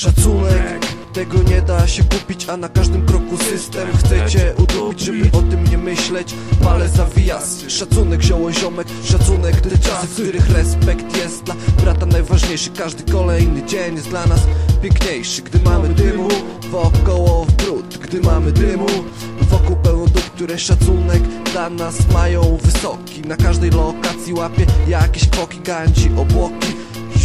Szacunek. Tego nie da się kupić, a na każdym kroku system Chcecie udupić, żeby o tym nie myśleć. Palę zawijas, szacunek zioło ziomek. Szacunek te czasy, w których respekt jest dla brata najważniejszy. Każdy kolejny dzień jest dla nas piękniejszy. Gdy mamy dymu, wokoło w brud Gdy mamy dymu, wokół pełno dup Które szacunek dla nas mają wysoki. Na każdej lokacji łapie jakieś kwoki Ganci obłoki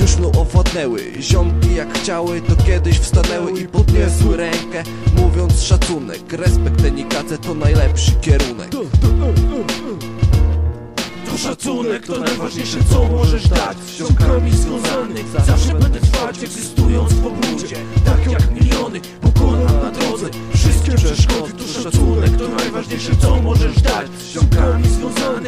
już mną owładnęły Ziomki jak chciały, to kiedyś wstanęły i podniosły rękę Mówiąc szacunek, respekt enikadze to najlepszy kierunek. To szacunek to najważniejsze co możesz dać Z ziomkami związanych Zawsze będę trwać egzystując w pobudzie Tak jak miliony pokonam na drodze. Wszystkie przeszkody to szacunek To najważniejsze co możesz dać Z ziomkami związanych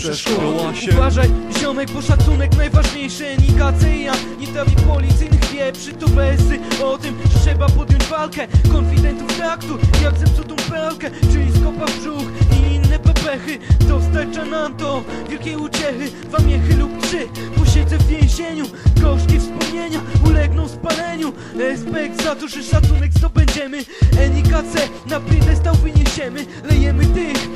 Wszystkie przeszkody Uważaj, ziomek, bo szacunek najważniejszy. Enikacja, nie dawi policyjnych wieprzy To wersy o tym, że trzeba podjąć walkę. Konfidentów traktu, jak zepsutą pralkę. Czyli skopa w brzuch i inne bebechy Dostarcza nam to wielkie uciechy. Dwa miechy lub trzy, posiedzę w więzieniu. Gorzkie wspomnienia ulegną spaleniu. Respekt za to, że szacunek zdobędziemy. Enikace na piedestał wyniesiemy. Lejemy tych,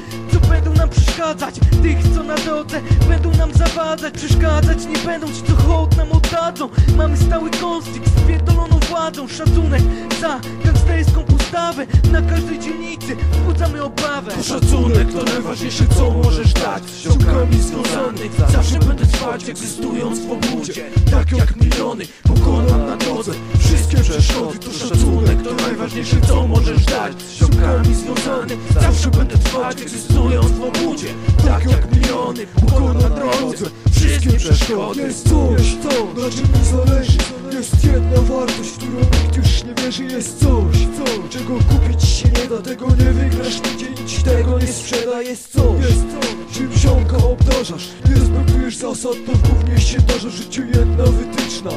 będą nam przeszkadzać. Tych, co na drodze będą nam zawadzać Przeszkadzać. Nie będą ci, co hołd nam oddadzą. Mamy stały konflikt z pierdoloną Szacunek za gangsterską postawę Na każdej dzielnicy wzbudzamy obawę To szacunek to najważniejsze co możesz dać. Ziomkami związanych Zawsze będę trwać egzystując w pobudzie Tak jak miliony pokonam na drodze. Wszystkie przeszkody to szacunek To najważniejsze co możesz dać. Ziomkami związanych Zawsze będę trwać egzystując w pobudzie Tak jak miliony pokonam na drodze. Wszystkie przeszkody. Jest coś, co, na czym mi zależy. Jest jedna wartość, w którą nikt już nie wierzy. Jest coś, co, czego kupić się nie da. Tego nie wygrasz nigdzie, nic tego nie sprzeda. Jest coś, jest coś, czym ziomka obdarzasz? Nie respektujesz zasad, to w gównie się darza. W życiu jedna wytyczna,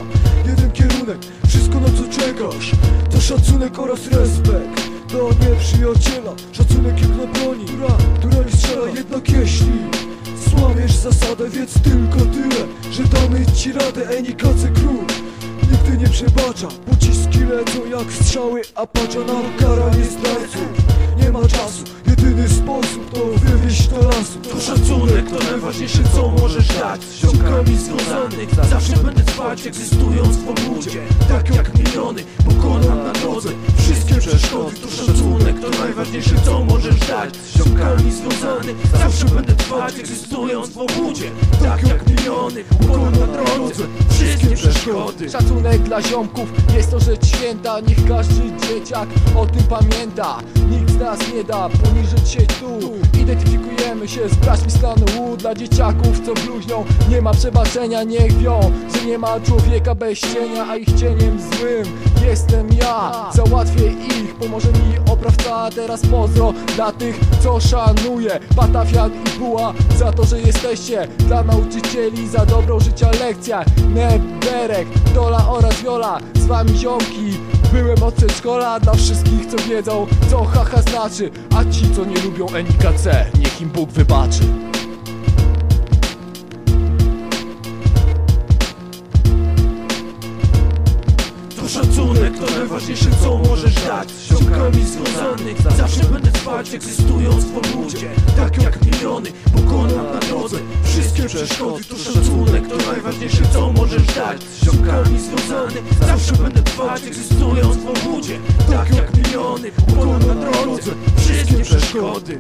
jeden kierunek. Wszystko na co czekasz, to szacunek oraz respekt. Do nieprzyjaciela, szacunek zasadę, wiedz tylko tyle Że damy ci radę, Enikace król. Nigdy nie przebacza Pociski lecą jak strzały Apacza nam kara nie Nie ma czasu, jedyny sposób to wywieźć do lasu. To szacunek to najważniejsze co możesz dać. Z ziomkami związanych Zawsze będę trwać egzystując w pobudzie Tak jak miliony pokonam na drodze. Wszystkie przeszkody to szacunek To najważniejsze co możesz dać. Z ziomkami związanych Zawsze będę trwać egzystując w pobudzie Tak jak miliony pokonam na drodze Szacunek dla ziomków jest to rzecz święta Niech każdy dzieciak o tym pamięta. Nikt z nas nie da poniżyć się tu. Identyfikujemy się z braćmi stanu U. Dla dzieciaków co bluźnią nie ma przebaczenia Niech wią, że nie ma człowieka bez cienia A ich cieniem złym A teraz pozdro dla tych co szanuje Patafian i Buła za to, że jesteście Dla nauczycieli za dobrą życia lekcja. Neberek, Dola oraz Viola Z wami ziomki. Byłem od przedszkola dla wszystkich co wiedzą Co haha znaczy. A ci co nie lubią NKC Niech im Bóg wybaczy szacunek to najważniejsze co możesz dać. Ziomkami związanych Zawsze będę trwać egzystując w pobudzie Tak jak miliony pokonam na drodze. Wszystkie przeszkody to szacunek To najważniejsze co możesz dać. Ziomkami związanych Zawsze będę trwać egzystując w pobudzie Tak jak miliony pokonam na drodze. Wszystkie przeszkody